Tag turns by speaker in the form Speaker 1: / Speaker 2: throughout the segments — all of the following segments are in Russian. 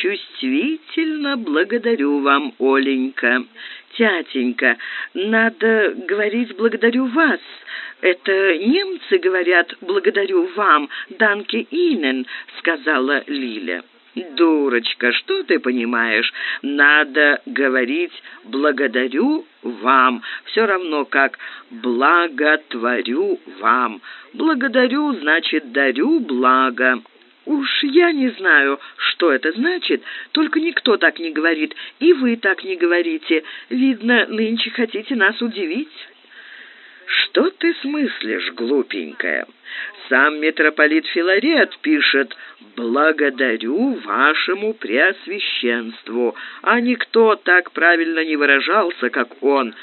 Speaker 1: чувствительно благодарю вам, Оленька. Тятенька, надо говорить «благодарю вас». Это немцы говорят «благодарю вам», «данке инен», сказала Лиля. «Дурочка, что ты понимаешь? Надо говорить «благодарю вам», все равно как «благотворю вам». «Благодарю» значит «дарю благо». «Уж я не знаю, что это значит, только никто так не говорит, и вы так не говорите. Видно, нынче хотите нас удивить». «Что ты смыслишь, глупенькая? Сам митрополит Филарет пишет «Благодарю вашему преосвященству», а никто так правильно не выражался, как он.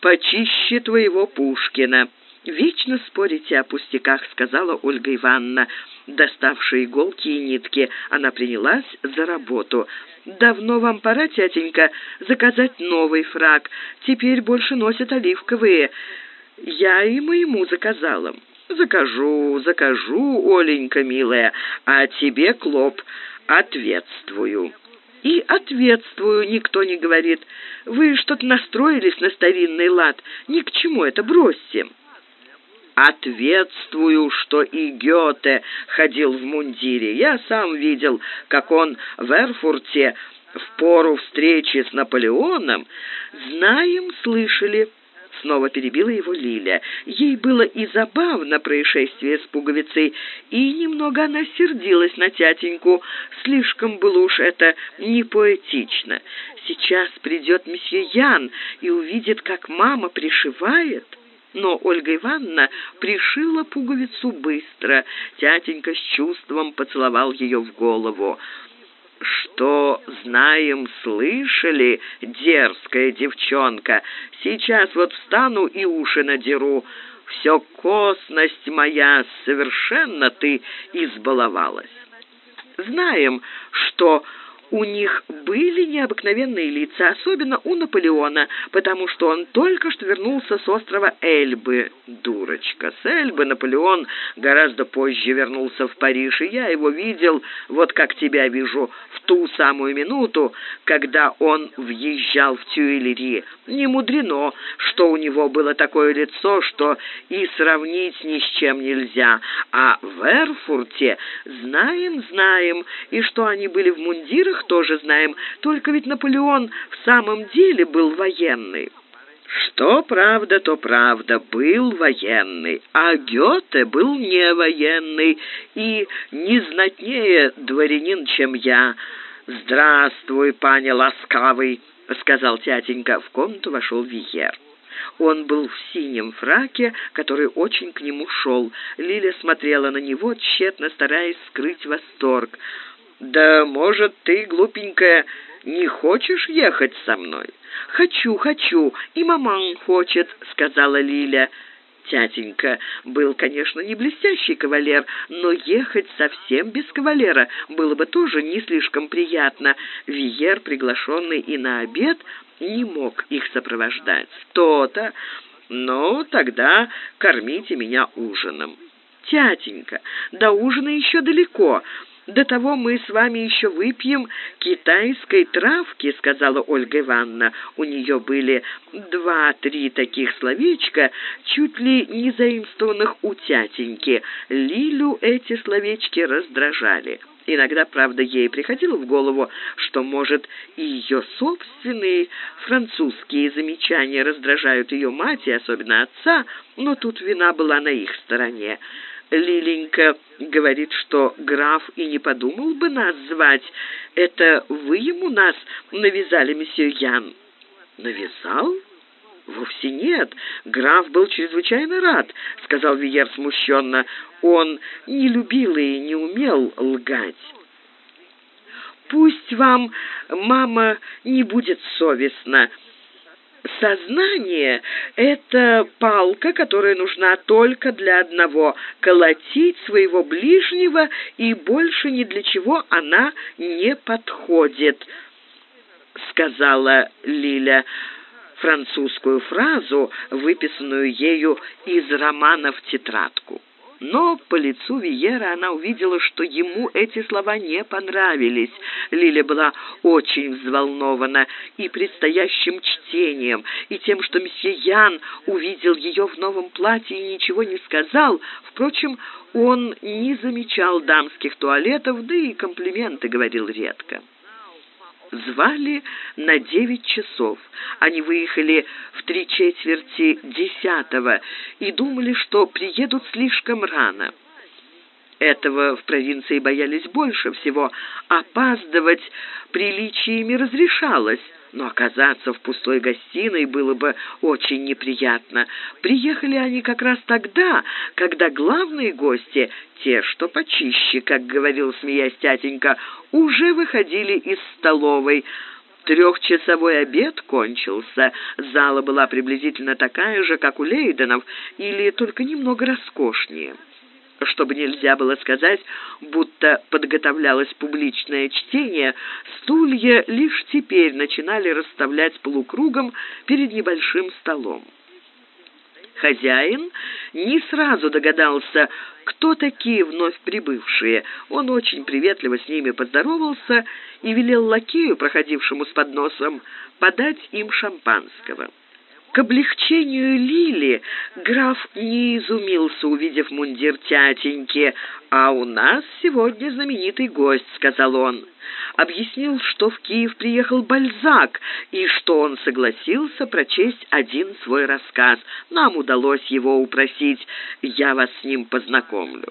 Speaker 1: «Почище твоего Пушкина». «Вечно спорите о пустяках», — сказала Ольга Ивановна. Доставшая иголки и нитки, она принялась за работу. «Давно вам пора, тятенька, заказать новый фраг. Теперь больше носят оливковые. Я и моему заказала». «Закажу, закажу, Оленька, милая, а тебе, Клоп, ответствую». «И ответствую, никто не говорит. Вы что-то настроились на старинный лад. Ни к чему это, бросьте». Ответствую, что и Гёте ходил в мундире. Я сам видел, как он в Эрфурте в пору встречи с Наполеоном. Знаем, слышали. Снова перебила его Лиля. Ей было и забавно происшествие с пуговицей, и немного она сердилась на тятеньку. Слишком было уж это непоэтично. Сейчас придет месье Ян и увидит, как мама пришивает но Ольга Ивановна пришила пуговицу быстро. Тятенька с чувством поцеловал ее в голову. «Что знаем, слышали, дерзкая девчонка? Сейчас вот встану и уши надеру. Все косность моя, совершенно ты избаловалась. Знаем, что у них были необыкновенные лица, особенно у Наполеона, потому что он только что вернулся с острова Эльбы. Дурочка, с Эльбы Наполеон гораздо позже вернулся в Париж, и я его видел, вот как тебя вижу, в ту самую минуту, когда он въезжал в Тюильри. Не мудрено, что у него было такое лицо, что и сравнить ни с чем нельзя. А в Эрфурте знаем, знаем, и что они были в мундирах, тоже знаем. Только ведь Наполеон в самом деле был военный. Что правда, то правда, был военный, а Гёте был не военный и не знатнее дворянин, чем я. «Здравствуй, паня ласкавый», — сказал тятенька. В комнату вошел Виер. Он был в синем фраке, который очень к нему шел. Лиля смотрела на него, тщетно стараясь скрыть восторг. «Да, может, ты, глупенькая, не хочешь ехать со мной?» «Хочу, хочу, и маман хочет», — сказала Лиля. Тятенька был, конечно, не блестящий кавалер, но ехать совсем без кавалера было бы тоже не слишком приятно. Виер, приглашенный и на обед, не мог их сопровождать. То-то. Ну, тогда кормите меня ужином. Тятенька, до ужина еще далеко. До того мы с вами еще выпьем китайской травки, сказала Ольга Ивановна. У нее были два-три таких словечка, чуть ли не заимствованных у тятеньки. Лилю эти словечки раздражали. Иногда, правда, ей приходило в голову, что, может, и ее собственные французские замечания раздражают ее мать и особенно отца, но тут вина была на их стороне. Лиленька говорит, что граф и не подумал бы нас звать. Это вы ему нас навязали, месье Ян?» «Навязал?» «Вовсе нет. Граф был чрезвычайно рад», — сказал Виер смущенно. «Он не любил и не умел лгать». «Пусть вам, мама, не будет совестно», Сознание — это палка, которая нужна только для одного — колотить своего ближнего, и больше ни для чего она не подходит, — сказала Лиля французскую фразу, выписанную ею из романа в тетрадку. Но по лицу Виера она увидела, что ему эти слова не понравились. Лиля была очень взволнована и предстоящим чтением, и тем, что месье Ян увидел ее в новом платье и ничего не сказал. Впрочем, он не замечал дамских туалетов, да и комплименты говорил редко звали на девять часов. Они выехали в три четверти десятого и думали, что приедут слишком рано. Этого в провинции боялись больше всего. Опаздывать приличиями разрешалось, но оказаться в пустой гостиной было бы очень неприятно. Приехали они как раз тогда, когда главные гости, те, что почище, как говорил, смеясь тятенька, уже выходили из столовой. Трехчасовой обед кончился. Зала была приблизительно такая же, как у Лейденов, или только немного роскошнее чтобы нельзя было сказать, будто подготовлялось публичное чтение, стулья лишь теперь начинали расставлять полукругом перед небольшим столом. Хозяин не сразу догадался, кто такие вновь прибывшие. Он очень приветливо с ними поздоровался и велел лакею, проходившему с подносом, подать им шампанского. К облегчению Лили граф не изумился, увидев мундир тятеньки. «А у нас сегодня знаменитый гость», — сказал он. Объяснил, что в Киев приехал Бальзак, и что он согласился прочесть один свой рассказ. Нам удалось его упросить, я вас с ним познакомлю.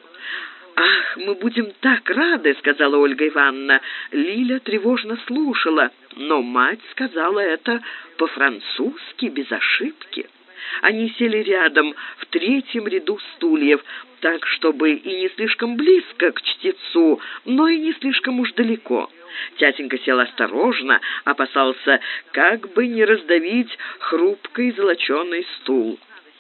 Speaker 1: «Ах, мы будем так рады!» — сказала Ольга Ивановна. Лиля тревожно слушала, но мать сказала это по-французски, без ошибки. Они сели рядом, в третьем ряду стульев, так, чтобы и не слишком близко к чтецу, но и не слишком уж далеко. Тятенька сел осторожно, опасался, как бы не раздавить хрупкий золоченый стул.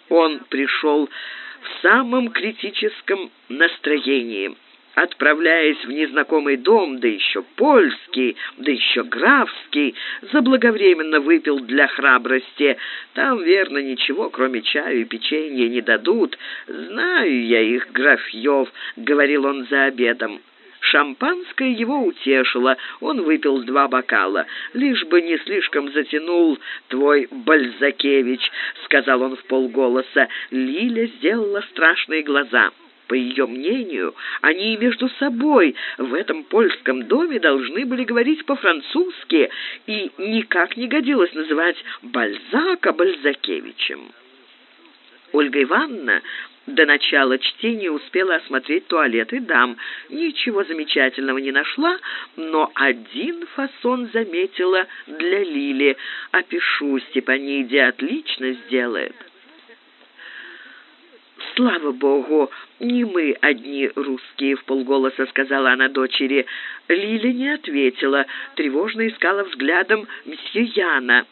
Speaker 1: Он пришел в самом критическом настроении. Отправляясь в незнакомый дом, да еще польский, да еще графский, заблаговременно выпил для храбрости. Там, верно, ничего, кроме чаю и печенья, не дадут. Знаю я их, графьев, — говорил он за обедом. Шампанское его утешило, он выпил два бокала. «Лишь бы не слишком затянул твой Бальзакевич», — сказал он в полголоса. Лиля сделала страшные глаза. По ее мнению, они между собой в этом польском доме должны были говорить по-французски, и никак не годилось называть Бальзака Бальзакевичем. Ольга Ивановна до начала чтения успела осмотреть туалеты дам. Ничего замечательного не нашла, но один фасон заметила для Лили. «Опишу, Степаниде отлично сделает». «Слава Богу, не мы одни русские», — в полголоса сказала она дочери. Лиля не ответила, тревожно искала взглядом мсье Яна.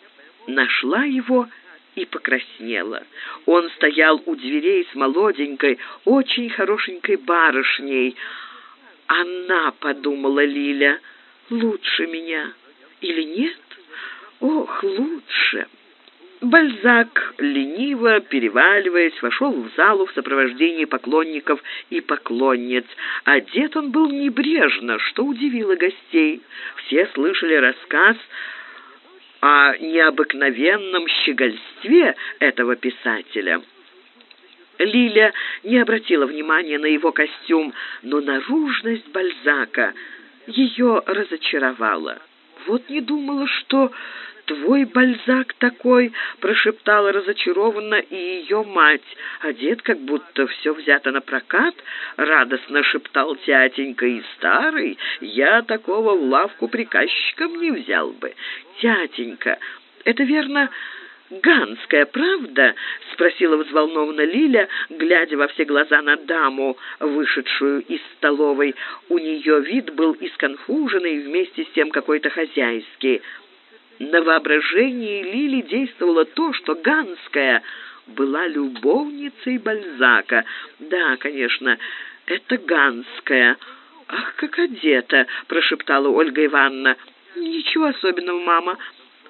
Speaker 1: Нашла его и покраснела. Он стоял у дверей с молоденькой, очень хорошенькой барышней. «Она», — подумала Лиля, — «лучше меня или нет? Ох, лучше». Бальзак, лениво переваливаясь, вошел в залу в сопровождении поклонников и поклонниц. Одет он был небрежно, что удивило гостей. Все слышали рассказ о необыкновенном щегольстве этого писателя. Лиля не обратила внимания на его костюм, но наружность Бальзака ее разочаровала. Вот не думала, что твой Бальзак такой!» — прошептала разочарованно и ее мать. Одет, как будто все взято на прокат, радостно шептал тятенька и старый. «Я такого в лавку приказчиком не взял бы. Тятенька, это верно...» «Ганская, правда?» — спросила взволнованно Лиля, глядя во все глаза на даму, вышедшую из столовой. У нее вид был исконфуженный вместе с тем какой-то хозяйский. На воображении Лили действовало то, что Ганская была любовницей Бальзака. Да, конечно, это Ганская. «Ах, как одета!» — прошептала Ольга Ивановна. «Ничего особенного, мама.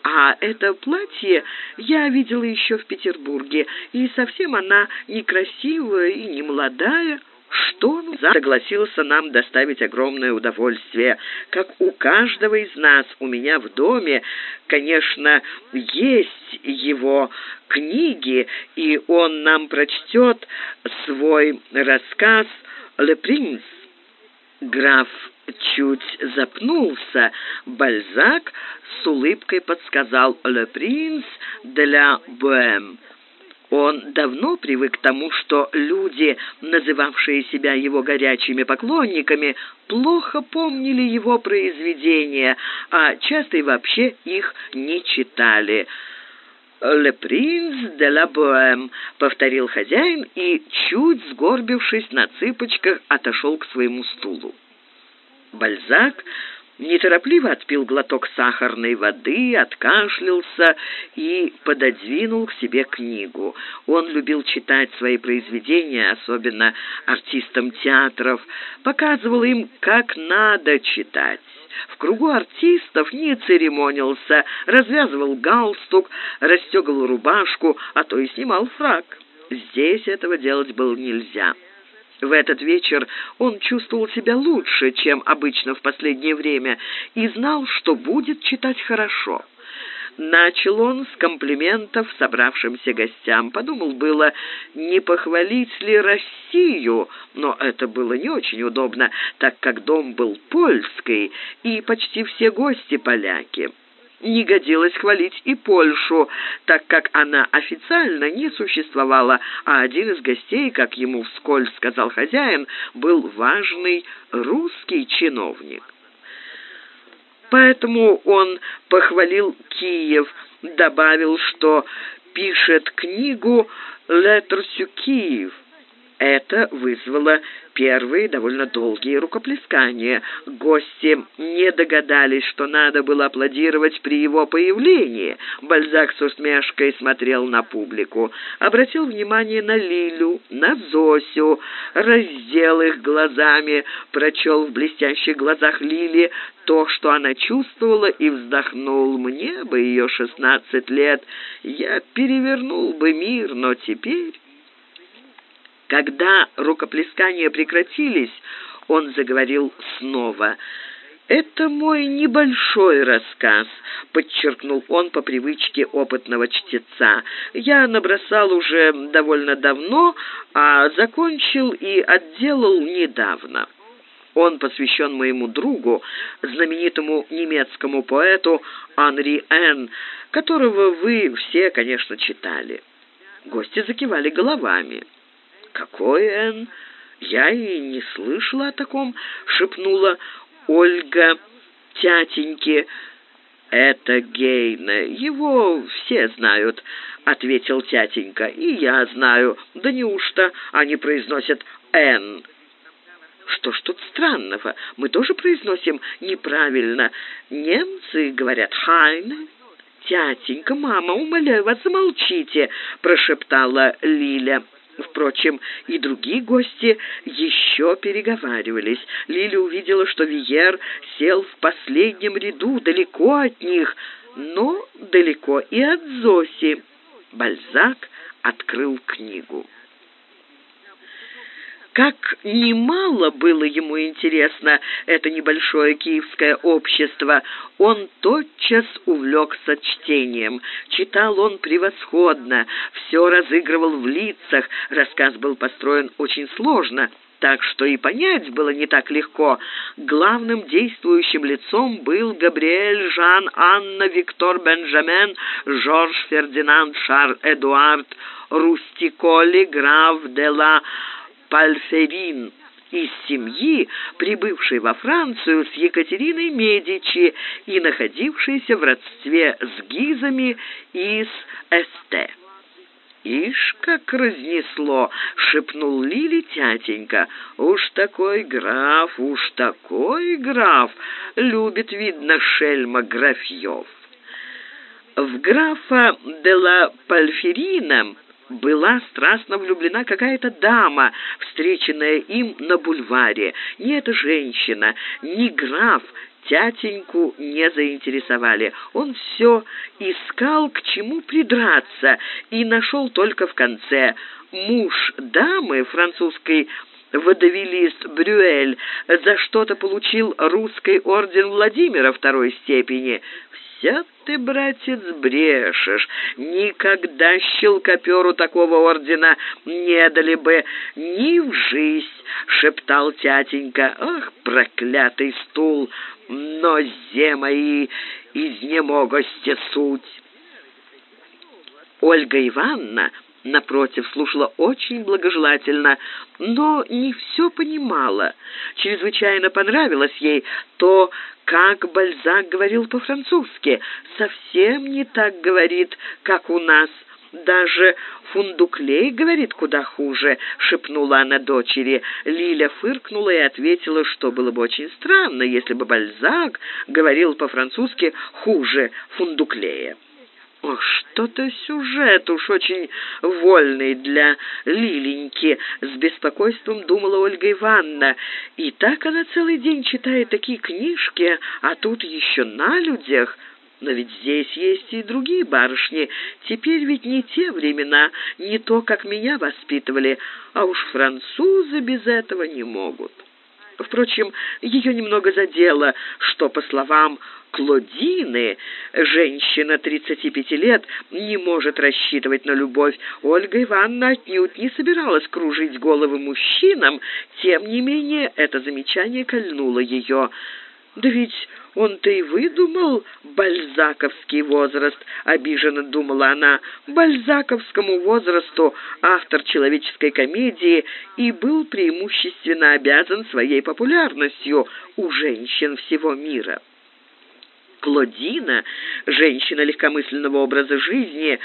Speaker 1: А это платье я видела еще в Петербурге, и совсем она некрасивая и не молодая». Что он согласился нам доставить огромное удовольствие. Как у каждого из нас, у меня в доме, конечно, есть его книги, и он нам прочтет свой рассказ «Ле принц». Граф чуть запнулся. Бальзак с улыбкой подсказал «Ле принц для Буэм». Он давно привык к тому, что люди, называвшие себя его горячими поклонниками, плохо помнили его произведения, а часто и вообще их не читали. «Ле принц де ла Боэм», — повторил хозяин и, чуть сгорбившись на цыпочках, отошел к своему стулу. Бальзак неторопливо отпил глоток сахарной воды, откашлялся и пододвинул к себе книгу. Он любил читать свои произведения, особенно артистам театров, показывал им, как надо читать. В кругу артистов не церемонился, развязывал галстук, расстегивал рубашку, а то и снимал фрак. Здесь этого делать было нельзя. В этот вечер он чувствовал себя лучше, чем обычно в последнее время, и знал, что будет читать хорошо. Начал он с комплиментов собравшимся гостям. Подумал было, не похвалить ли Россию, но это было не очень удобно, так как дом был польский, и почти все гости поляки не годилось хвалить и Польшу, так как она официально не существовала, а один из гостей, как ему вскользь сказал хозяин, был важный русский чиновник. Поэтому он похвалил Киев, добавил, что пишет книгу «Летрсю Киев», это вызвало первые довольно долгие рукоплескания. Гости не догадались, что надо было аплодировать при его появлении. Бальзак с усмешкой смотрел на публику, обратил внимание на Лилю, на Зосю, раздел их глазами, прочел в блестящих глазах Лили то, что она чувствовала, и вздохнул. «Мне бы ее шестнадцать лет, я перевернул бы мир, но теперь...» Когда рукоплескания прекратились, он заговорил снова. «Это мой небольшой рассказ», — подчеркнул он по привычке опытного чтеца. «Я набросал уже довольно давно, а закончил и отделал недавно». Он посвящен моему другу, знаменитому немецкому поэту Анри Н., которого вы все, конечно, читали. Гости закивали головами. «Какой Н? Я и не слышала о таком», — шепнула Ольга тятеньке. «Это Гейна. Его все знают», — ответил тятенька. «И я знаю. Да неужто они произносят «Н»?» Что ж тут странного? Мы тоже произносим неправильно. Немцы говорят «Хайне». «Тятенька, мама, умоляю вас, замолчите», — прошептала Лиля. Впрочем, и другие гости еще переговаривались. Лили увидела, что Виер сел в последнем ряду, далеко от них, но далеко и от Зоси. Бальзак открыл книгу. Как немало было ему интересно это небольшое киевское общество, он тотчас увлекся чтением. Читал он превосходно, все разыгрывал в лицах, рассказ был построен очень сложно, так что и понять было не так легко. Главным действующим лицом был Габриэль Жан Анна Виктор Бенджамен Жорж Фердинанд Шар Эдуард Рустиколи граф де ла Пальферин из семьи, прибывшей во Францию с Екатериной Медичи и находившейся в родстве с Гизами и с Эсте. «Ишь, как разнесло!» — шепнул Лили тятенька. «Уж такой граф, уж такой граф! Любит, видно, шельма графьев!» В графа де ла Пальферина была страстно влюблена какая-то дама, встреченная им на бульваре. Ни эта женщина, ни граф тятеньку не заинтересовали. Он все искал, к чему придраться, и нашел только в конце. Муж дамы, французской водовилист Брюэль за что-то получил русский орден Владимира второй степени. Вся ты, братец, брешешь. Никогда щелкоперу такого ордена не дали бы ни в жизнь, шептал тятенька. Ах, проклятый стул, но зе мои изнемогости суть. Ольга Ивановна напротив, слушала очень благожелательно, но не все понимала. Чрезвычайно понравилось ей то, как Бальзак говорил по-французски. Совсем не так говорит, как у нас. Даже Фундуклей говорит куда хуже, шепнула она дочери. Лиля фыркнула и ответила, что было бы очень странно, если бы Бальзак говорил по-французски хуже Фундуклея. Что-то сюжет уж очень вольный для Лиленьки, с беспокойством думала Ольга Ивановна. И так она целый день читает такие книжки, а тут еще на людях. Но ведь здесь есть и другие барышни. Теперь ведь не те времена, не то, как меня воспитывали, а уж французы без этого не могут. Впрочем, ее немного задело, что, по словам Клодины, женщина 35 лет, не может рассчитывать на любовь. Ольга Ивановна отнюдь не собиралась кружить головы мужчинам, тем не менее это замечание кольнуло ее. «Да ведь он-то и выдумал бальзаковский возраст», — обиженно думала она. «Бальзаковскому возрасту автор человеческой комедии и был преимущественно обязан своей популярностью у женщин всего мира». Клодина, женщина легкомысленного образа жизни,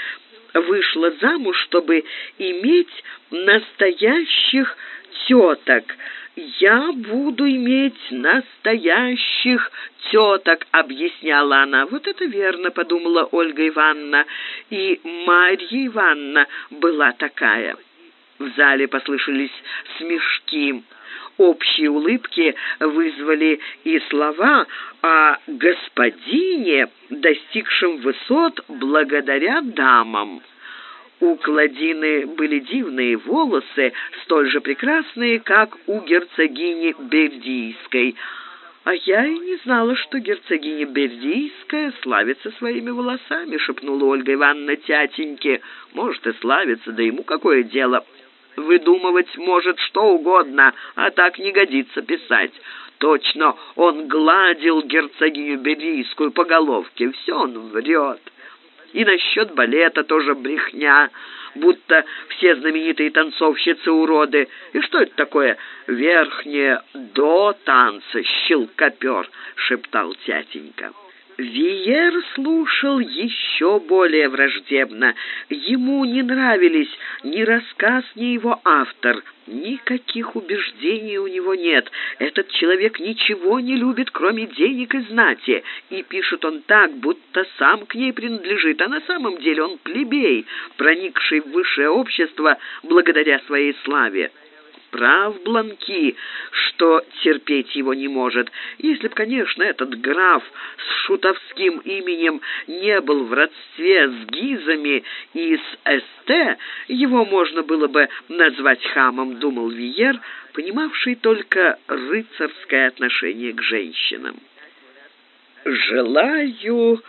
Speaker 1: вышла замуж, чтобы иметь настоящих теток. «Я буду иметь настоящих теток», — объясняла она. «Вот это верно», — подумала Ольга Ивановна. И Марья Ивановна была такая. В зале послышались смешки. Общие улыбки вызвали и слова о господине, достигшем высот благодаря дамам. У Кладины были дивные волосы, столь же прекрасные, как у герцогини Бердийской. «А я и не знала, что герцогиня Бердийская славится своими волосами», — шепнула Ольга Ивановна тятеньке. «Может, и славится, да ему какое дело?» выдумывать может что угодно, а так не годится писать. Точно, он гладил герцогиню Берийскую по головке, все он врет. И насчет балета тоже брехня, будто все знаменитые танцовщицы уроды. И что это такое верхнее до танца, щелкопер, шептал тятенька. Виер слушал еще более враждебно. Ему не нравились ни рассказ, ни его автор. Никаких убеждений у него нет. Этот человек ничего не любит, кроме денег и знати. И пишет он так, будто сам к ней принадлежит, а на самом деле он плебей, проникший в высшее общество благодаря своей славе прав Бланки, что терпеть его не может. Если б, конечно, этот граф с шутовским именем не был в родстве с Гизами и с СТ, его можно было бы назвать хамом, думал Виер, понимавший только рыцарское отношение к женщинам. «Желаю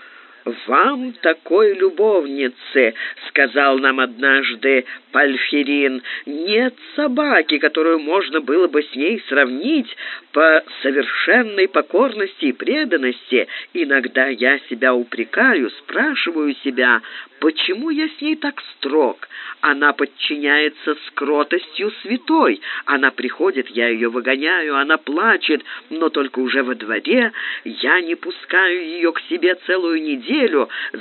Speaker 1: вам такой любовницы, сказал нам однажды Пальферин. Нет собаки, которую можно было бы с ней сравнить по совершенной покорности и преданности. Иногда я себя упрекаю, спрашиваю себя, почему я с ней так строг? Она подчиняется с кротостью святой. Она приходит, я ее выгоняю, она плачет, но только уже во дворе. Я не пускаю ее к себе целую неделю,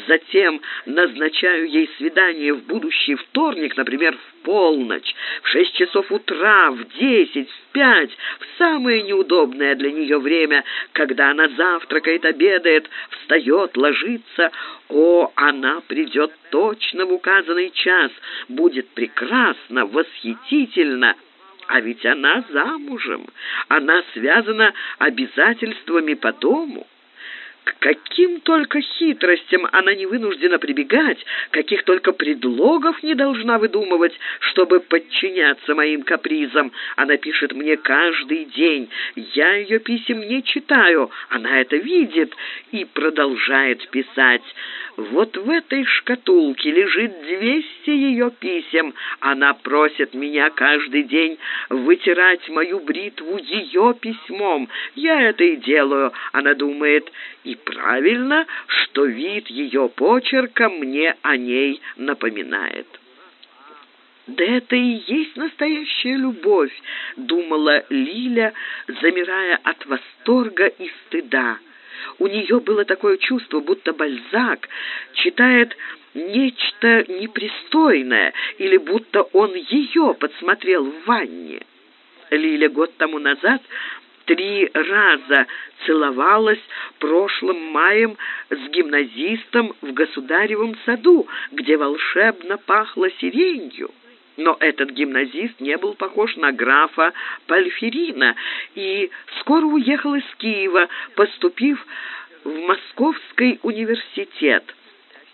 Speaker 1: затем назначаю ей свидание в будущий вторник, например, в полночь, в шесть часов утра, в десять, в пять, в самое неудобное для нее время, когда она завтракает, обедает, встает, ложится. О, она придет точно в указанный час, будет прекрасно, восхитительно. А ведь она замужем, она связана обязательствами по дому. К каким только хитростям она не вынуждена прибегать, каких только предлогов не должна выдумывать, чтобы подчиняться моим капризам. Она пишет мне каждый день. Я ее писем не читаю, она это видит и продолжает писать. Вот в этой шкатулке лежит двести ее писем. Она просит меня каждый день вытирать мою бритву ее письмом. Я это и делаю. Она думает, и правильно, что вид ее почерка мне о ней напоминает. «Да это и есть настоящая любовь», — думала Лиля, замирая от восторга и стыда. У нее было такое чувство, будто Бальзак читает нечто непристойное или будто он ее подсмотрел в ванне. Лиля год тому назад три раза целовалась прошлым маем с гимназистом в государевом саду, где волшебно пахло сиренью. Но этот гимназист не был похож на графа Пальферина и скоро уехал из Киева, поступив в Московский университет.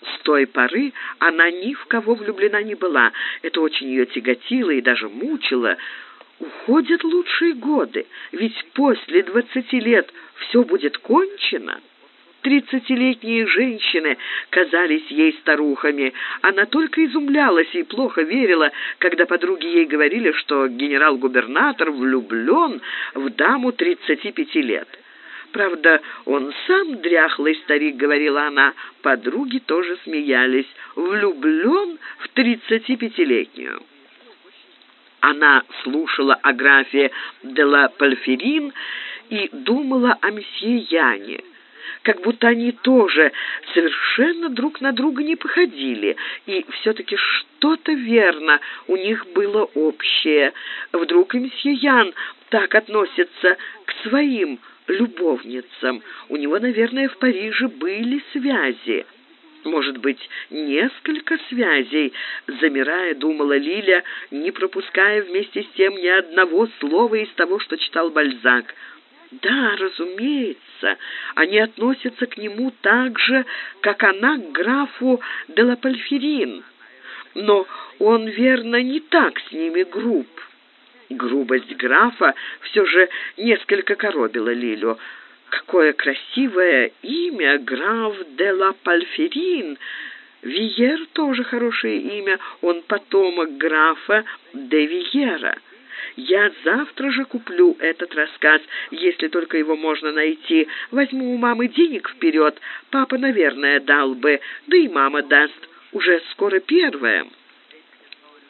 Speaker 1: С той поры она ни в кого влюблена не была. Это очень ее тяготило и даже мучило. Уходят лучшие годы, ведь после двадцати лет все будет кончено. Тридцатилетние женщины казались ей старухами. Она только изумлялась и плохо верила, когда подруги ей говорили, что генерал-губернатор влюблен в даму тридцати пяти лет. Правда, он сам дряхлый старик, говорила она. Подруги тоже смеялись. Влюблен в тридцатипятилетнюю. Она слушала о графе де Пальферин и думала о месье Яне как будто они тоже совершенно друг на друга не походили, и все-таки что-то верно у них было общее. Вдруг и месье Ян так относится к своим любовницам. У него, наверное, в Париже были связи может быть, несколько связей, замирая, думала Лиля, не пропуская вместе с тем ни одного слова из того, что читал Бальзак. Да, разумеется, они относятся к нему так же, как она к графу де ла Пальферин. Но он, верно, не так с ними груб. Грубость графа все же несколько коробила Лилю. Какое красивое имя, граф де ла Пальферин. Виер тоже хорошее имя, он потомок графа де Виера. Я завтра же куплю этот рассказ, если только его можно найти. Возьму у мамы денег вперед. Папа, наверное, дал бы, да и мама даст. Уже скоро первое.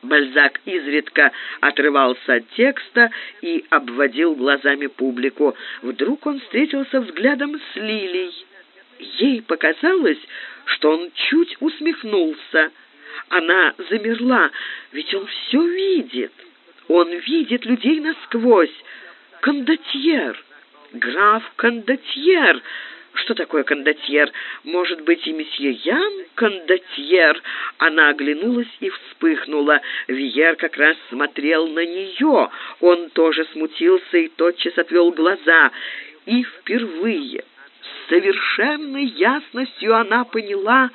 Speaker 1: Бальзак изредка отрывался от текста и обводил глазами публику. Вдруг он встретился взглядом с Лилией. Ей показалось, что он чуть усмехнулся. Она замерла, ведь он все видит. Он видит людей насквозь. Кондотьер, граф Кондотьер, что такое кондотьер? Может быть, и месье Ян кондотьер? Она оглянулась и вспыхнула. Виер как раз смотрел на нее. Он тоже смутился и тотчас отвел глаза. И впервые с совершенной ясностью она поняла,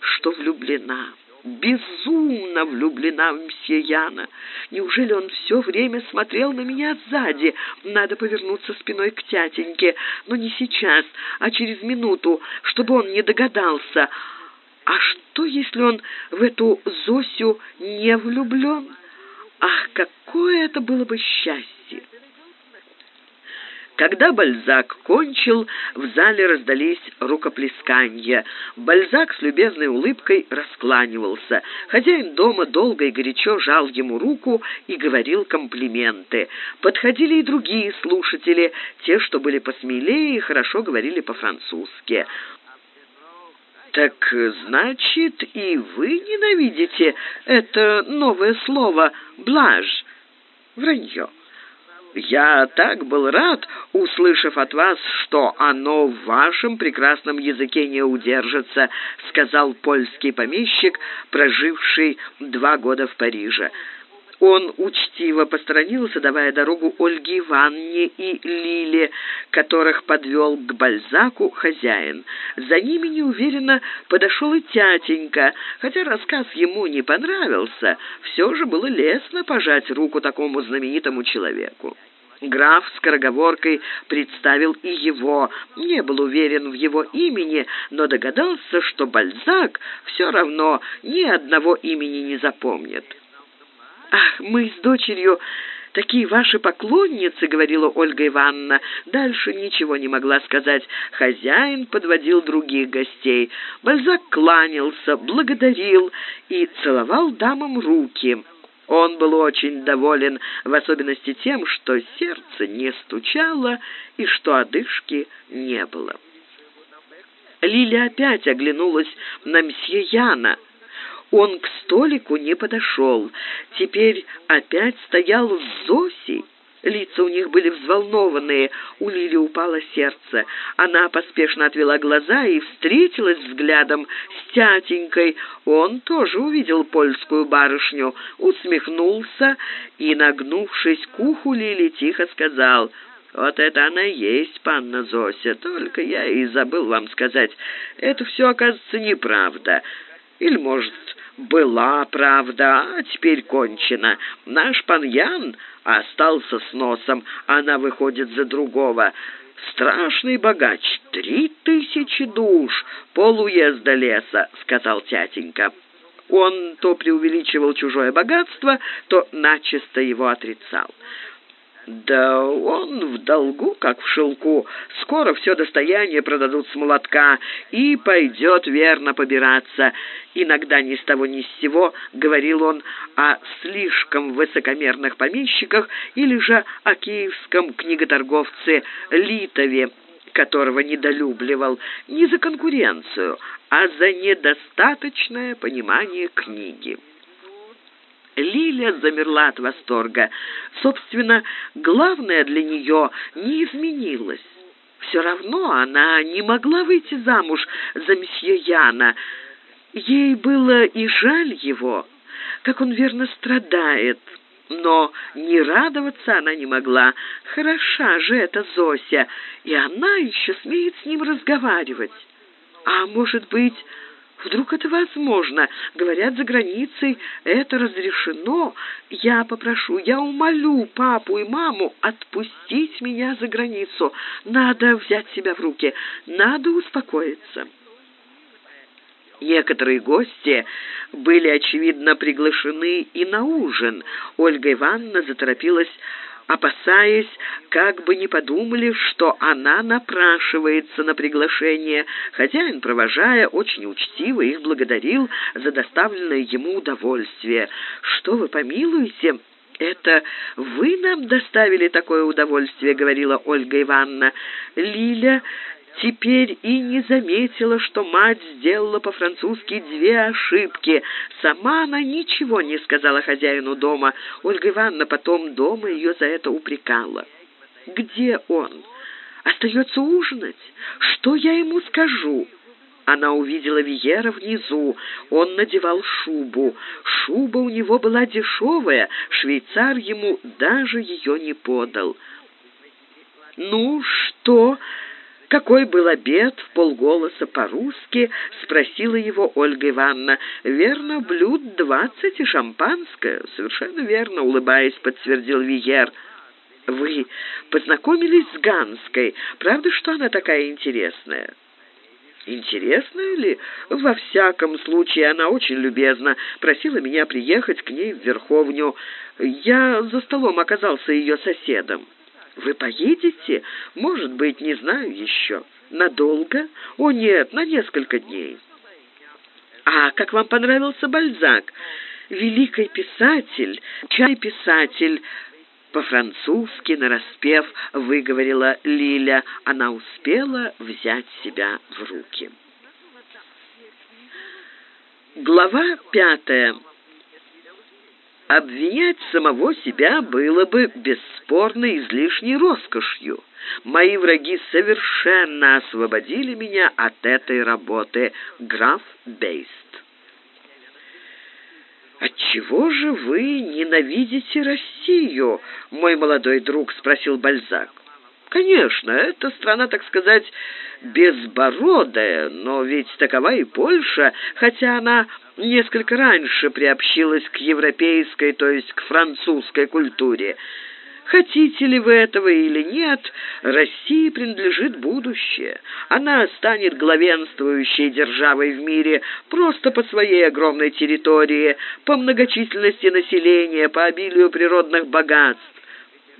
Speaker 1: что влюблена безумно влюблена в мсье Яна. Неужели он все время смотрел на меня сзади? Надо повернуться спиной к тятеньке, но не сейчас, а через минуту, чтобы он не догадался. А что, если он в эту Зосю не влюблен? Ах, какое это было бы счастье! Когда Бальзак кончил, в зале раздались рукоплескания. Бальзак с любезной улыбкой раскланивался. Хозяин дома долго и горячо жал ему руку и говорил комплименты. Подходили и другие слушатели, те, что были посмелее и хорошо говорили по-французски. «Так, значит, и вы ненавидите это новое слово «блажь»?» «Вранье». Я так был рад, услышав от вас, что оно в вашем прекрасном языке не удержится, сказал польский помещик, проживший два года в Париже. Он учтиво посторонился, давая дорогу Ольге Ивановне и Лиле, которых подвел к Бальзаку хозяин. За ними неуверенно подошел и тятенька. Хотя рассказ ему не понравился, все же было лестно пожать руку такому знаменитому человеку. Граф скороговоркой представил и его. Не был уверен в его имени, но догадался, что Бальзак все равно ни одного имени не запомнит. «Ах, мы с дочерью такие ваши поклонницы», — говорила Ольга Ивановна. Дальше ничего не могла сказать. Хозяин подводил других гостей. Бальзак кланялся, благодарил и целовал дамам руки. Он был очень доволен, в особенности тем, что сердце не стучало и что одышки не было. Лиля опять оглянулась на мсье Яна — он к столику не подошел. Теперь опять стоял Зосей. Лица у них были взволнованные, у Лили упало сердце. Она поспешно отвела глаза и встретилась взглядом с тятенькой. Он тоже увидел польскую барышню, усмехнулся и, нагнувшись к уху Лили, тихо сказал «Вот это она и есть, панна Зося, только я и забыл вам сказать. Это все, оказывается, неправда. Или, может, была правда, а теперь кончена. Наш пан Ян остался с носом, она выходит за другого. Страшный богач, три тысячи душ, полуезда леса, сказал тятенька. Он то преувеличивал чужое богатство, то начисто его отрицал. Да он в долгу, как в шелку. Скоро все достояние продадут с молотка, и пойдет верно побираться. Иногда ни с того ни с сего говорил он о слишком высокомерных помещиках или же о киевском книготорговце Литове, которого недолюбливал не за конкуренцию, а за недостаточное понимание книги. Лиля замерла от восторга. Собственно, главное для нее не изменилось. Все равно она не могла выйти замуж за месье Яна. Ей было и жаль его, как он верно страдает. Но не радоваться она не могла. Хороша же эта Зося, и она еще смеет с ним разговаривать. А может быть, Вдруг это возможно? Говорят, за границей это разрешено. Я попрошу, я умолю папу и маму отпустить меня за границу. Надо взять себя в руки, надо успокоиться. Некоторые гости были, очевидно, приглашены и на ужин. Ольга Ивановна заторопилась опасаясь, как бы не подумали, что она напрашивается на приглашение. Хозяин, провожая, очень учтиво их благодарил за доставленное ему удовольствие. «Что вы помилуете?» «Это вы нам доставили такое удовольствие», — говорила Ольга Ивановна. «Лиля теперь и не заметила, что мать сделала по-французски две ошибки. Сама она ничего не сказала хозяину дома. Ольга Ивановна потом дома ее за это упрекала. «Где он? Остается ужинать? Что я ему скажу?» Она увидела Виера внизу. Он надевал шубу. Шуба у него была дешевая, швейцар ему даже ее не подал. «Ну, что?» «Какой был обед?» — в полголоса по-русски спросила его Ольга Ивановна. «Верно, блюд двадцать и шампанское?» «Совершенно верно», — улыбаясь, подтвердил Виер. «Вы познакомились с Ганской. Правда, что она такая интересная?» Интересная ли? Во всяком случае, она очень любезна. Просила меня приехать к ней в Верховню. Я за столом оказался ее соседом. Вы поедете? Может быть, не знаю еще. Надолго? О, нет, на несколько дней. А как вам понравился Бальзак? Великий писатель, чай писатель, по-французски нараспев выговорила Лиля. Она успела взять себя в руки. Глава пятая. Обвинять самого себя было бы бесспорно излишней роскошью. Мои враги совершенно освободили меня от этой работы. Граф Бейст. «Отчего же вы ненавидите Россию, мой молодой друг?» — спросил Бальзак. «Конечно, эта страна, так сказать, безбородая, но ведь такова и Польша, хотя она несколько раньше приобщилась к европейской, то есть к французской культуре. Хотите ли вы этого или нет, России принадлежит будущее. Она станет главенствующей державой в мире просто по своей огромной территории, по многочисленности населения, по обилию природных богатств.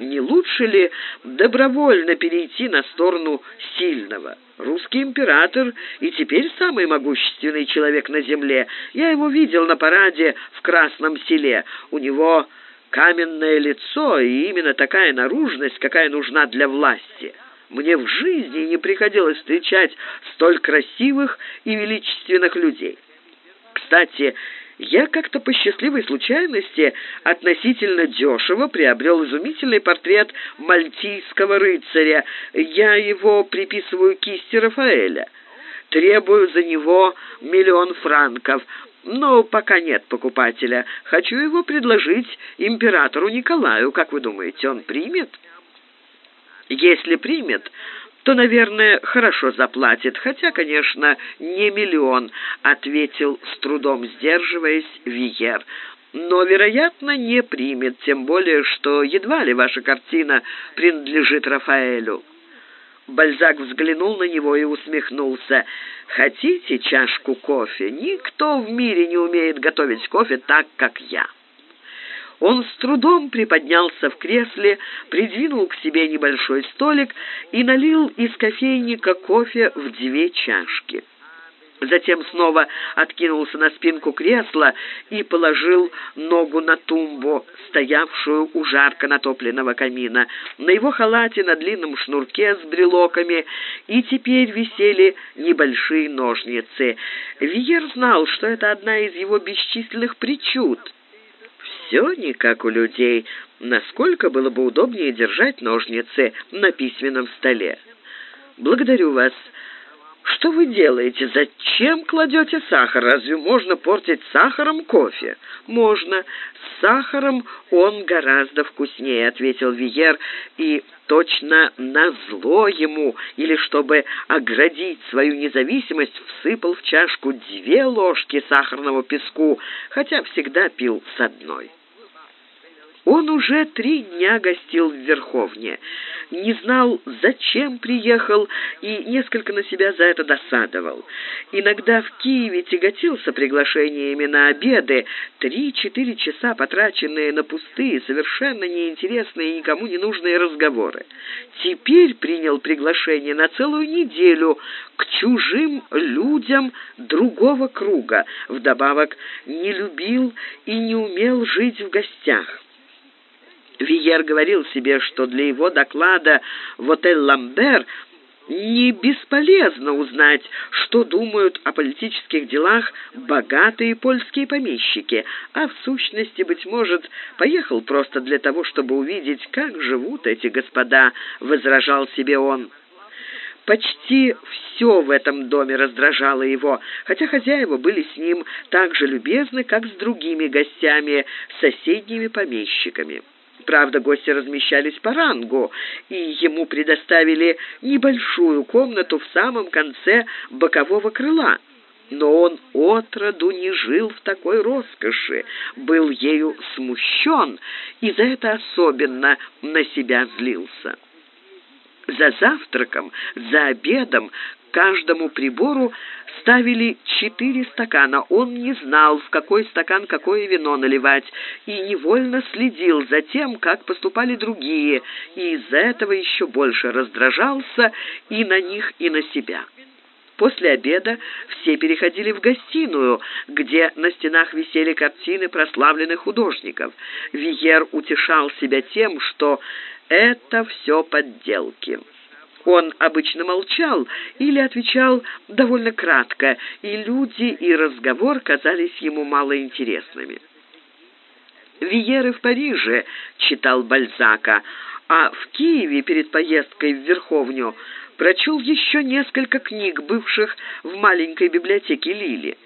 Speaker 1: Не лучше ли добровольно перейти на сторону сильного? Русский император и теперь самый могущественный человек на земле. Я его видел на параде в Красном селе. У него каменное лицо и именно такая наружность, какая нужна для власти. Мне в жизни не приходилось встречать столь красивых и величественных людей. Кстати, я как-то по счастливой случайности относительно дешево приобрел изумительный портрет мальтийского рыцаря. Я его приписываю кисти Рафаэля. Требую за него миллион франков, но пока нет покупателя. Хочу его предложить императору Николаю. Как вы думаете, он примет? Если примет, то, наверное, хорошо заплатит, хотя, конечно, не миллион, ответил с трудом сдерживаясь Виер. Но, вероятно, не примет, тем более, что едва ли ваша картина принадлежит Рафаэлю. Бальзак взглянул на него и усмехнулся. «Хотите чашку кофе? Никто в мире не умеет готовить кофе так, как я». Он с трудом приподнялся в кресле, придвинул к себе небольшой столик и налил из кофейника кофе в две чашки. Затем снова откинулся на спинку кресла и положил ногу на тумбу, стоявшую у жарко натопленного камина. На его халате на длинном шнурке с брелоками и теперь висели небольшие ножницы. Виер знал, что это одна из его бесчисленных причуд. Все как у людей. Насколько было бы удобнее держать ножницы на письменном столе. «Благодарю вас», что вы делаете? Зачем кладете сахар? Разве можно портить сахаром кофе? Можно. С сахаром он гораздо вкуснее, ответил Виер, и точно на зло ему, или чтобы оградить свою независимость, всыпал в чашку две ложки сахарного песку, хотя всегда пил с одной. Он уже три дня гостил в Верховне, не знал, зачем приехал, и несколько на себя за это досадовал. Иногда в Киеве тяготился приглашениями на обеды, три-четыре часа потраченные на пустые, совершенно неинтересные и никому не нужные разговоры. Теперь принял приглашение на целую неделю к чужим людям другого круга, вдобавок не любил и не умел жить в гостях. Виер говорил себе, что для его доклада в отель «Ламбер» не бесполезно узнать, что думают о политических делах богатые польские помещики, а в сущности, быть может, поехал просто для того, чтобы увидеть, как живут эти господа, возражал себе он. Почти все в этом доме раздражало его, хотя хозяева были с ним так же любезны, как с другими гостями, соседними помещиками. Правда, гости размещались по рангу, и ему предоставили небольшую комнату в самом конце бокового крыла. Но он отроду не жил в такой роскоши, был ею смущен и за это особенно на себя злился. За завтраком, за обедом каждому прибору ставили четыре стакана. Он не знал, в какой стакан какое вино наливать, и невольно следил за тем, как поступали другие, и из-за этого еще больше раздражался и на них, и на себя. После обеда все переходили в гостиную, где на стенах висели картины прославленных художников. Виер утешал себя тем, что это все подделки. Он обычно молчал или отвечал довольно кратко, и люди и разговор казались ему малоинтересными. «Виеры в Париже», — читал Бальзака, а в Киеве перед поездкой в Верховню прочел еще несколько книг, бывших в маленькой библиотеке Лили.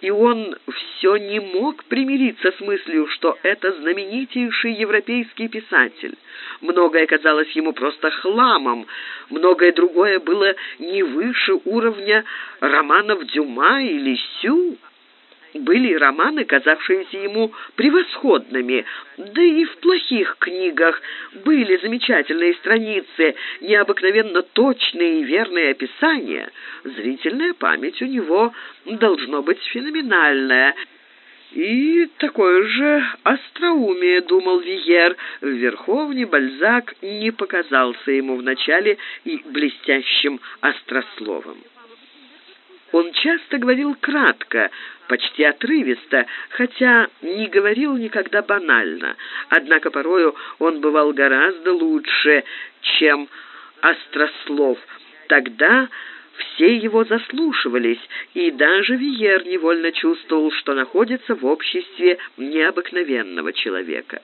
Speaker 1: И он все не мог примириться с мыслью, что это знаменитейший европейский писатель. Многое казалось ему просто хламом, многое другое было не выше уровня романов Дюма или Сю. Были романы, казавшиеся ему превосходными, да и в плохих книгах были замечательные страницы, необыкновенно точные и верные описания. Зрительная память у него должно быть феноменальная. И такое же остроумие, думал Виер, в Верховне Бальзак не показался ему вначале и блестящим острословом. Он часто говорил кратко, почти отрывисто, хотя не говорил никогда банально. Однако порою он бывал гораздо лучше, чем острослов. Тогда все его заслушивались, и даже Виер невольно чувствовал, что находится в обществе необыкновенного человека.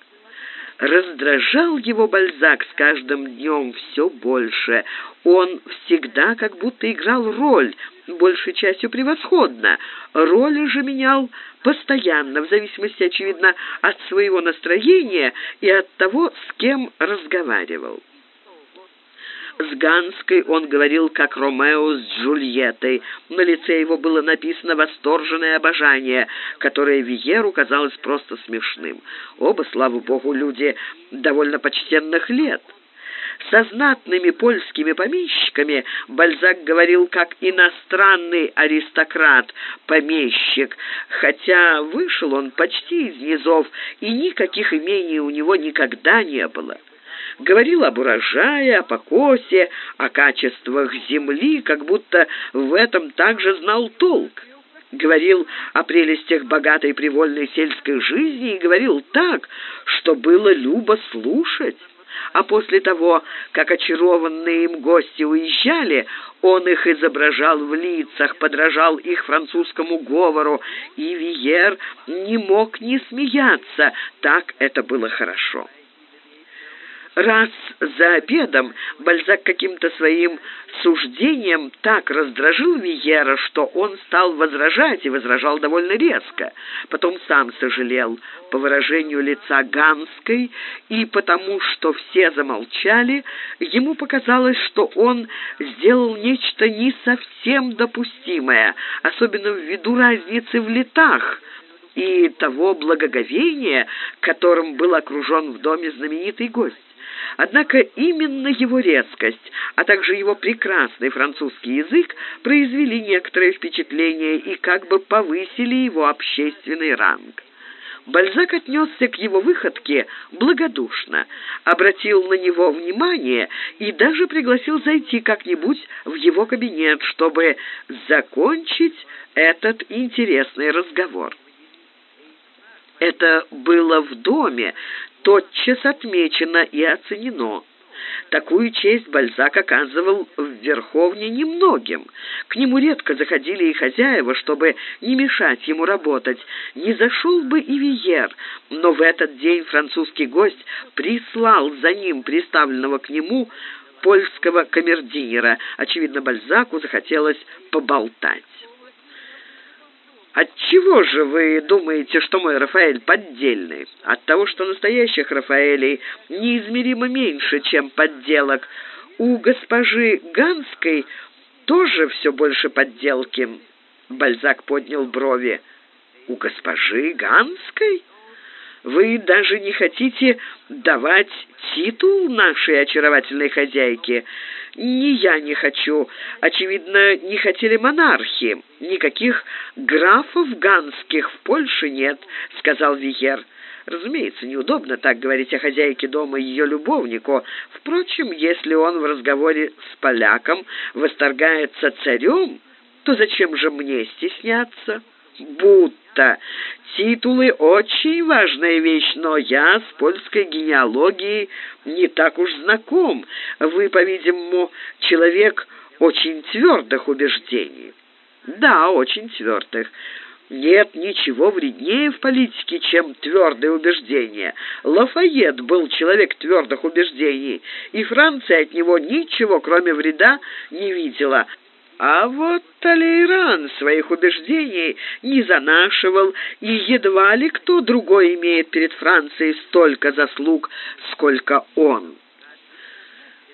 Speaker 1: Раздражал его Бальзак с каждым днем все больше. Он всегда как будто играл роль, большей частью превосходно. Роли же менял постоянно, в зависимости, очевидно, от своего настроения и от того, с кем разговаривал. С Ганской он говорил, как Ромео с Джульеттой. На лице его было написано восторженное обожание, которое Виеру казалось просто смешным. Оба, слава богу, люди довольно почтенных лет. Со знатными польскими помещиками Бальзак говорил как иностранный аристократ, помещик, хотя вышел он почти из низов, и никаких имений у него никогда не было говорил об урожае, о покосе, о качествах земли, как будто в этом также знал толк. Говорил о прелестях богатой привольной сельской жизни и говорил так, что было любо слушать. А после того, как очарованные им гости уезжали, он их изображал в лицах, подражал их французскому говору, и Виер не мог не смеяться, так это было хорошо. Раз за обедом Бальзак каким-то своим суждением так раздражил Виера, что он стал возражать и возражал довольно резко. Потом сам сожалел по выражению лица Ганской и потому, что все замолчали, ему показалось, что он сделал нечто не совсем допустимое, особенно ввиду разницы в летах, и того благоговения, которым был окружен в доме знаменитый гость. Однако именно его резкость, а также его прекрасный французский язык произвели некоторое впечатление и как бы повысили его общественный ранг. Бальзак отнесся к его выходке благодушно, обратил на него внимание и даже пригласил зайти как-нибудь в его кабинет, чтобы закончить этот интересный разговор. Это было в доме, тотчас отмечено и оценено. Такую честь Бальзак оказывал в Верховне немногим. К нему редко заходили и хозяева, чтобы не мешать ему работать. Не зашел бы и Виер, но в этот день французский гость прислал за ним приставленного к нему польского камердинера. Очевидно, Бальзаку захотелось поболтать. Отчего же вы думаете, что мой Рафаэль поддельный? От того, что настоящих Рафаэлей неизмеримо меньше, чем подделок. У госпожи Ганской тоже все больше подделки. Бальзак поднял брови. У госпожи Ганской? Вы даже не хотите давать титул нашей очаровательной хозяйке? Ни я не хочу. Очевидно, не хотели монархи. Никаких графов ганских в Польше нет, сказал Виер. Разумеется, неудобно так говорить о хозяйке дома и ее любовнику. Впрочем, если он в разговоре с поляком восторгается царем, то зачем же мне стесняться? Будто. Титулы очень важная вещь, но я с польской генеалогией не так уж знаком. Вы, по-видимому, человек очень твердых убеждений. Да, очень твердых. Нет ничего вреднее в политике, чем твердые убеждения. Лафайет был человек твердых убеждений, и Франция от него ничего, кроме вреда, не видела. А вот Талейран своих убеждений не занашивал, и едва ли кто другой имеет перед Францией столько заслуг, сколько он.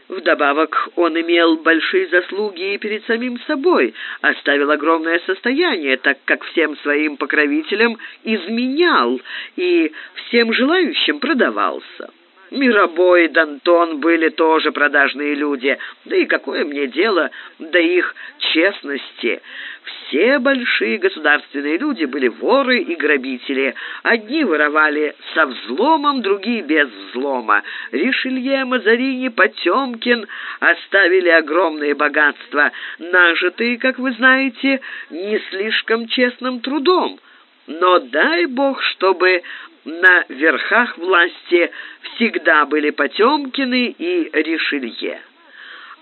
Speaker 1: Вдобавок он имел большие заслуги и перед самим собой, оставил огромное состояние, так как всем своим покровителям изменял и всем желающим продавался. Мирабой и Дантон были тоже продажные люди, да и какое мне дело до их честности. Все большие государственные люди были воры и грабители. Одни воровали со взломом, другие без взлома. Ришелье, Мазарини, Потемкин оставили огромные богатства, нажитые, как вы знаете, не слишком честным трудом. Но дай бог, чтобы на верхах власти всегда были Потемкины и Ришелье.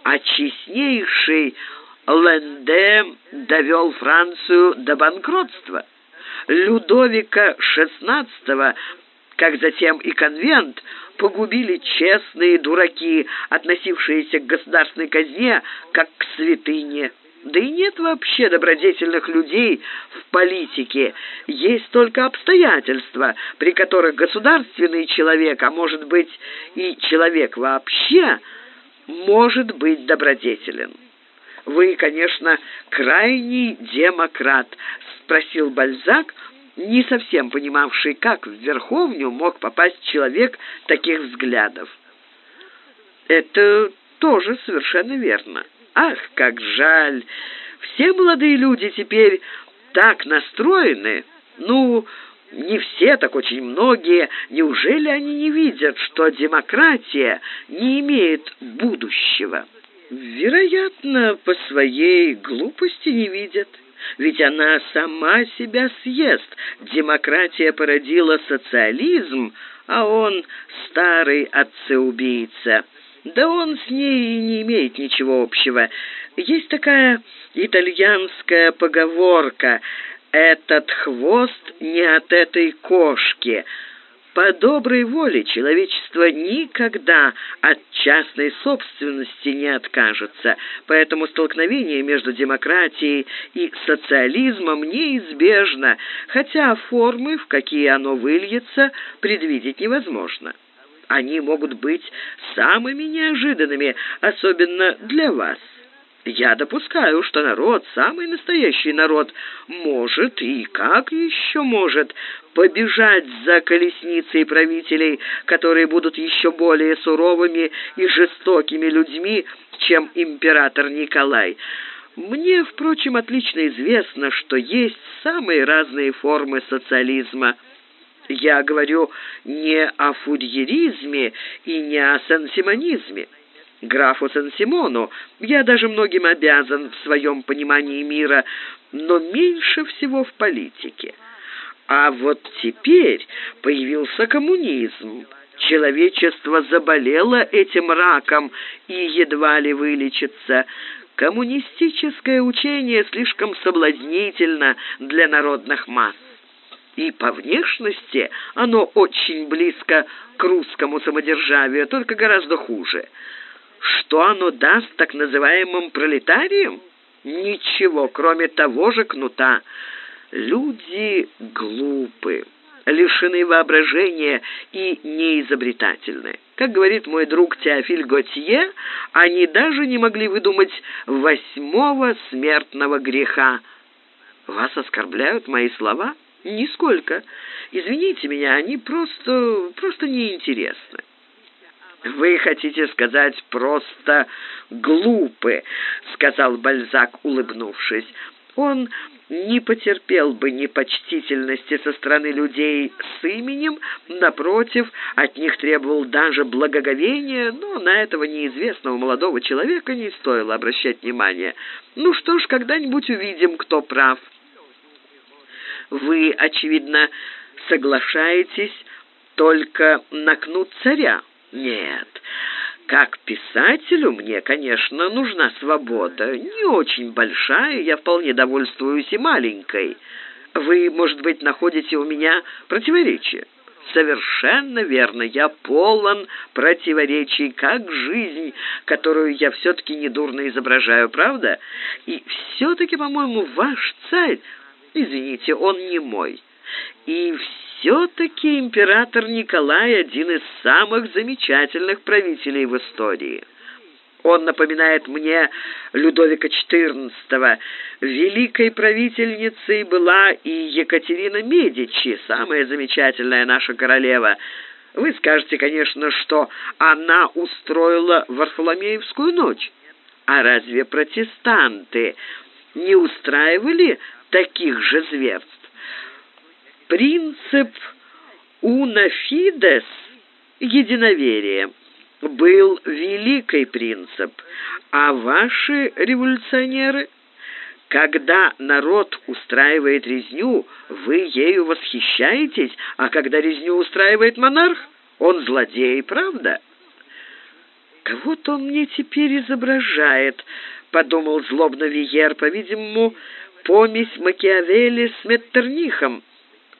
Speaker 1: А честнейший Ленде довел Францию до банкротства. Людовика XVI, как затем и конвент, погубили честные дураки, относившиеся к государственной казне как к святыне. Да и нет вообще добродетельных людей в политике. Есть только обстоятельства, при которых государственный человек, а может быть и человек вообще, может быть добродетелен. Вы, конечно, крайний демократ, спросил Бальзак, не совсем понимавший, как в Верховню мог попасть человек таких взглядов. Это тоже совершенно верно. Ах, как жаль! Все молодые люди теперь так настроены. Ну, не все, так очень многие. Неужели они не видят, что демократия не имеет будущего? Вероятно, по своей глупости не видят. Ведь она сама себя съест. Демократия породила социализм, а он старый отцеубийца. Да он с ней не имеет ничего общего. Есть такая итальянская поговорка «Этот хвост не от этой кошки». По доброй воле человечество никогда от частной собственности не откажется, поэтому столкновение между демократией и социализмом неизбежно, хотя формы, в какие оно выльется, предвидеть невозможно. Они могут быть самыми неожиданными, особенно для вас. Я допускаю, что народ, самый настоящий народ, может и как еще может побежать за колесницей правителей, которые будут еще более суровыми и жестокими людьми, чем император Николай. Мне, впрочем, отлично известно, что есть самые разные формы социализма – я говорю не о фурьеризме и не о сен-симонизме. Графу Сен-Симону я даже многим обязан в своем понимании мира, но меньше всего в политике. А вот теперь появился коммунизм. Человечество заболело этим раком и едва ли вылечится. Коммунистическое учение слишком соблазнительно для народных масс и по внешности оно очень близко к русскому самодержавию, только гораздо хуже. Что оно даст так называемым пролетариям? Ничего, кроме того же кнута. Люди глупы, лишены воображения и неизобретательны. Как говорит мой друг Теофиль Готье, они даже не могли выдумать восьмого смертного греха. Вас оскорбляют мои слова?» Нисколько. Извините меня, они просто, просто неинтересны. «Вы хотите сказать просто глупы», — сказал Бальзак, улыбнувшись. Он не потерпел бы непочтительности со стороны людей с именем, напротив, от них требовал даже благоговения, но на этого неизвестного молодого человека не стоило обращать внимания. Ну что ж, когда-нибудь увидим, кто прав. Вы, очевидно, соглашаетесь только на кнут царя. Нет, как писателю мне, конечно, нужна свобода. Не очень большая, я вполне довольствуюсь и маленькой. Вы, может быть, находите у меня противоречие. Совершенно верно. Я полон противоречий, как жизнь, которую я все-таки недурно изображаю, правда? И все-таки, по-моему, ваш царь... Извините, он не мой. И все-таки император Николай один из самых замечательных правителей в истории. Он напоминает мне Людовика XIV. Великой правительницей была и Екатерина Медичи, самая замечательная наша королева. Вы скажете, конечно, что она устроила Варфоломеевскую ночь. А разве протестанты не устраивали таких же зверств? Принцип «унафидес» — единоверие — был великий принцип, а ваши революционеры, когда народ устраивает резню, вы ею восхищаетесь, а когда резню устраивает монарх, он злодей, правда? Кого-то он мне теперь изображает, подумал злобно Виер, по-видимому, помесь Макиавелли с Меттернихом.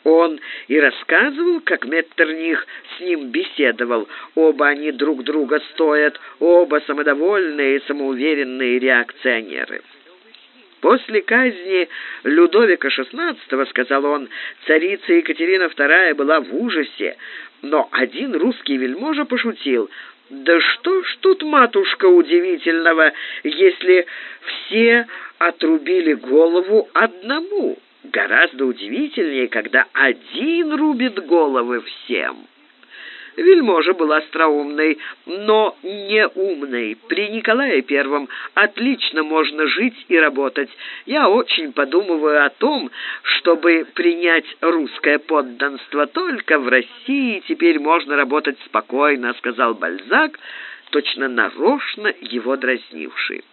Speaker 1: Он и рассказывал, как Меттерних с ним беседовал. Оба они друг друга стоят, оба самодовольные и самоуверенные реакционеры. После казни Людовика XVI, сказал он, царица Екатерина II была в ужасе, но один русский вельможа пошутил, «Да что ж тут, матушка, удивительного, если все отрубили голову одному?» Гораздо удивительнее, когда один рубит головы всем. Вельможа был остроумный, но не умный. При Николае Первом отлично можно жить и работать. Я очень подумываю о том, чтобы принять русское подданство. Только в России теперь можно работать спокойно, сказал Бальзак, точно нарочно его дразнивший.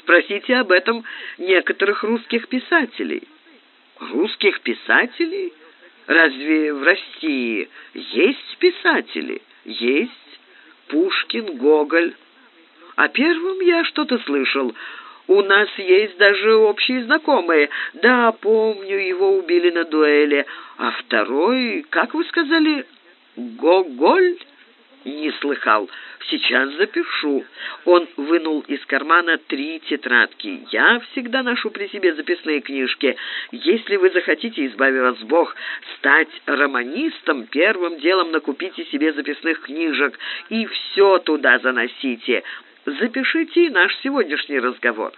Speaker 1: Спросите об этом некоторых русских писателей. Русских писателей? Разве в России есть писатели? Есть. Пушкин, Гоголь. О первом я что-то слышал. У нас есть даже общие знакомые. Да, помню, его убили на дуэли. А второй, как вы сказали, Гоголь? Не слыхал. Сейчас запишу. Он вынул из кармана три тетрадки. Я всегда ношу при себе записные книжки. Если вы захотите, избави вас Бог, стать романистом, первым делом накупите себе записных книжек и все туда заносите. Запишите наш сегодняшний разговор.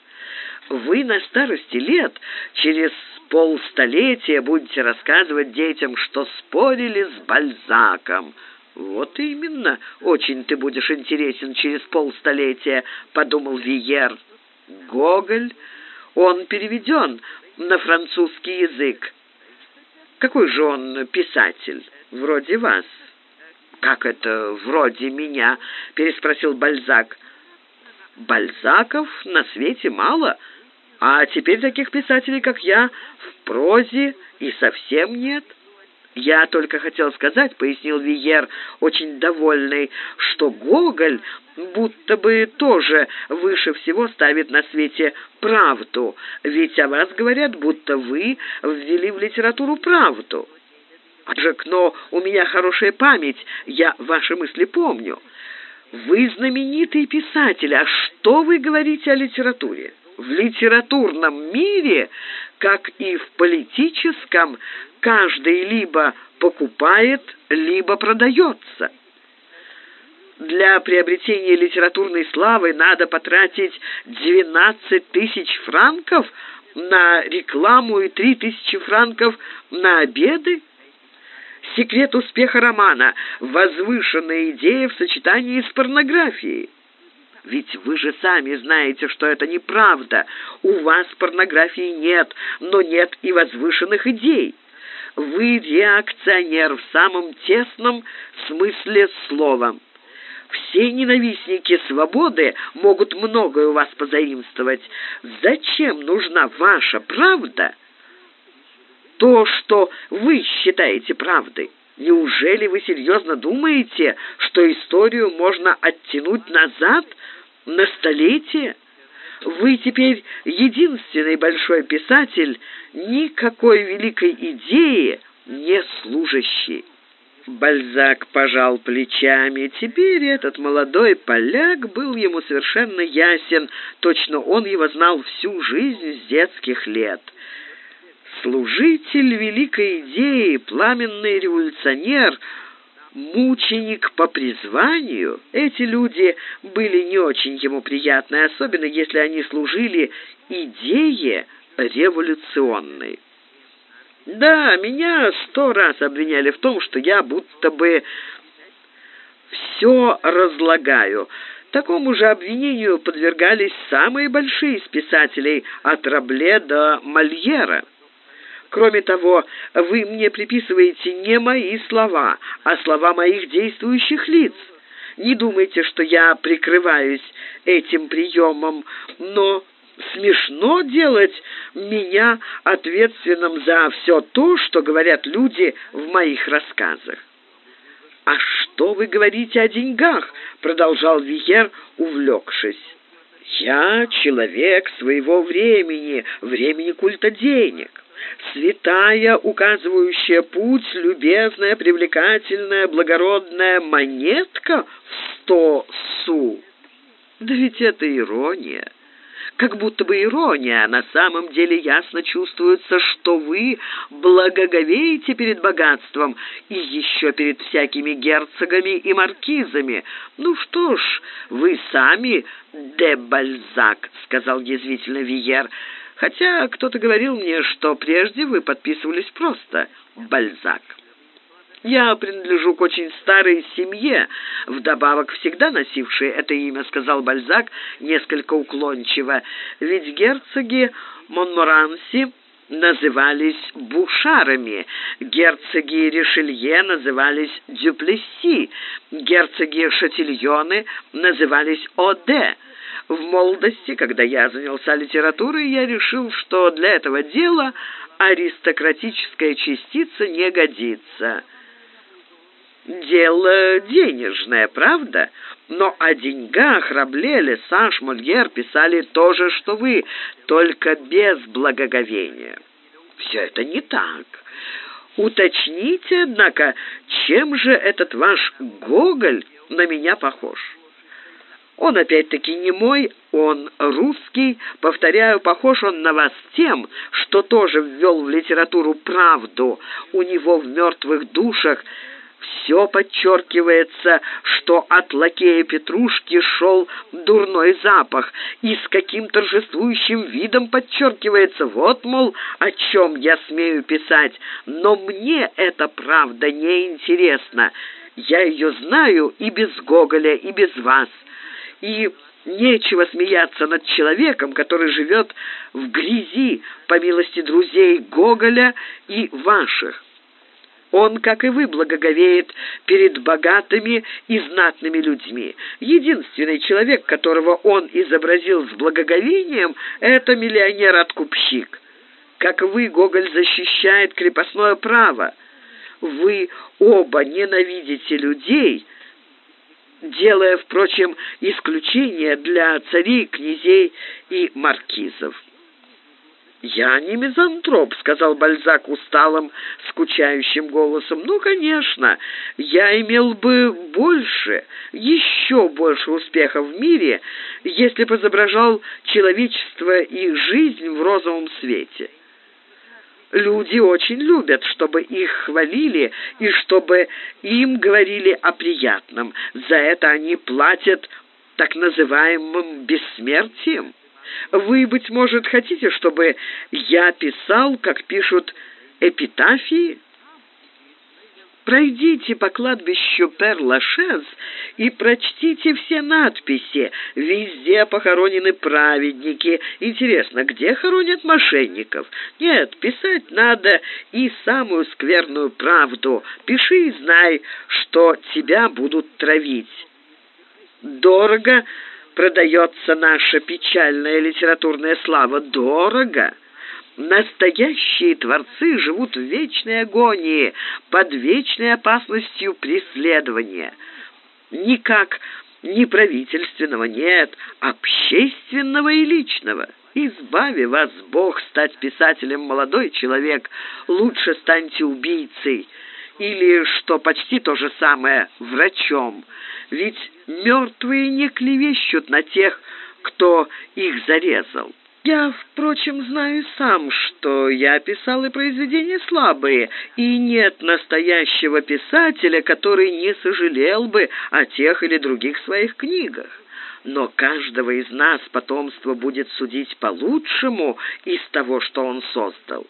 Speaker 1: Вы на старости лет через полстолетия будете рассказывать детям, что спорили с Бальзаком. «Вот именно, очень ты будешь интересен через полстолетия», — подумал Виер. «Гоголь, он переведен на французский язык. Какой же он писатель? Вроде вас». «Как это вроде меня?» — переспросил Бальзак. «Бальзаков на свете мало, а теперь таких писателей, как я, в прозе и совсем нет». «Я только хотел сказать, — пояснил Виер, очень довольный, — что Гоголь будто бы тоже выше всего ставит на свете правду, ведь о вас говорят, будто вы ввели в литературу правду. Джек, но у меня хорошая память, я ваши мысли помню. Вы знаменитый писатель, а что вы говорите о литературе?» В литературном мире, как и в политическом, каждый либо покупает, либо продается. Для приобретения литературной славы надо потратить 12 тысяч франков на рекламу и 3 тысячи франков на обеды. Секрет успеха романа – возвышенная идея в сочетании с порнографией. Ведь вы же сами знаете, что это неправда. У вас порнографии нет, но нет и возвышенных идей. Вы реакционер в самом тесном смысле слова. Все ненавистники свободы могут многое у вас позаимствовать. Зачем нужна ваша правда? То, что вы считаете правдой. Неужели вы серьезно думаете, что историю можно оттянуть назад на столетие? Вы теперь единственный большой писатель, никакой великой идеи не служащий. Бальзак пожал плечами. Теперь этот молодой поляк был ему совершенно ясен. Точно он его знал всю жизнь с детских лет. Служитель великой идеи, пламенный революционер, мученик по призванию, эти люди были не очень ему приятны, особенно если они служили идее революционной. Да, меня сто раз обвиняли в том, что я будто бы все разлагаю. Такому же обвинению подвергались самые большие из писателей, от Рабле до Мольера. Кроме того, вы мне приписываете не мои слова, а слова моих действующих лиц. Не думайте, что я прикрываюсь этим приемом, но смешно делать меня ответственным за все то, что говорят люди в моих рассказах. «А что вы говорите о деньгах?» — продолжал Виер, увлекшись. «Я человек своего времени, времени культа денег. Святая, указывающая путь, любезная, привлекательная, благородная монетка в сто су. Да ведь это ирония как будто бы ирония, а на самом деле ясно чувствуется, что вы благоговеете перед богатством и еще перед всякими герцогами и маркизами. Ну что ж, вы сами де Бальзак, сказал язвительно Виер, хотя кто-то говорил мне, что прежде вы подписывались просто Бальзак. «Я принадлежу к очень старой семье, вдобавок всегда носившей это имя», — сказал Бальзак несколько уклончиво. «Ведь герцоги Монморанси назывались бушарами, герцоги Ришелье назывались Дюплесси, герцоги Шатильоны назывались Оде». В молодости, когда я занялся литературой, я решил, что для этого дела аристократическая частица не годится. Дело денежное, правда? Но о деньгах Рабле, Лесаж, Мольер писали то же, что вы, только без благоговения. Все это не так. Уточните, однако, чем же этот ваш Гоголь на меня похож? Он опять-таки не мой, он русский. Повторяю, похож он на вас тем, что тоже ввел в литературу правду. У него в «Мертвых душах» все подчеркивается, что от лакея Петрушки шел дурной запах, и с каким торжествующим видом подчеркивается, вот, мол, о чем я смею писать, но мне эта правда не интересна. Я ее знаю и без Гоголя, и без вас. И нечего смеяться над человеком, который живет в грязи, по милости друзей Гоголя и ваших. Он, как и вы, благоговеет перед богатыми и знатными людьми. Единственный человек, которого он изобразил с благоговением, это миллионер-откупщик. Как вы, Гоголь защищает крепостное право. Вы оба ненавидите людей, делая, впрочем, исключение для царей, князей и маркизов. «Я не мизантроп», — сказал Бальзак усталым, скучающим голосом. «Ну, конечно, я имел бы больше, еще больше успеха в мире, если бы изображал человечество и жизнь в розовом свете». Люди очень любят, чтобы их хвалили и чтобы им говорили о приятном. За это они платят так называемым бессмертием. Вы, быть может, хотите, чтобы я писал, как пишут эпитафии? Пройдите по кладбищу Пер-Лашез и прочтите все надписи. Везде похоронены праведники. Интересно, где хоронят мошенников? Нет, писать надо и самую скверную правду. Пиши и знай, что тебя будут травить. Дорого продается наша печальная литературная слава дорого. Настоящие творцы живут в вечной агонии, под вечной опасностью преследования. Никак не правительственного, нет, общественного и личного. Избави вас Бог стать писателем, молодой человек, лучше станьте убийцей. или, что почти то же самое, врачом. Ведь мертвые не клевещут на тех, кто их зарезал. Я, впрочем, знаю сам, что я писал и произведения слабые, и нет настоящего писателя, который не сожалел бы о тех или других своих книгах. Но каждого из нас потомство будет судить по лучшему из того, что он создал.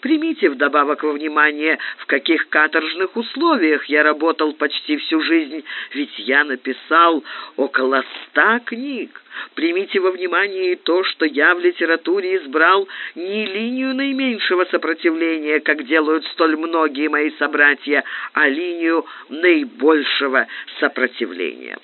Speaker 1: Примите вдобавок во внимание, в каких каторжных условиях я работал почти всю жизнь, ведь я написал около ста книг. Примите во внимание и то, что я в литературе избрал не линию наименьшего сопротивления, как делают столь многие мои собратья, а линию наибольшего сопротивления.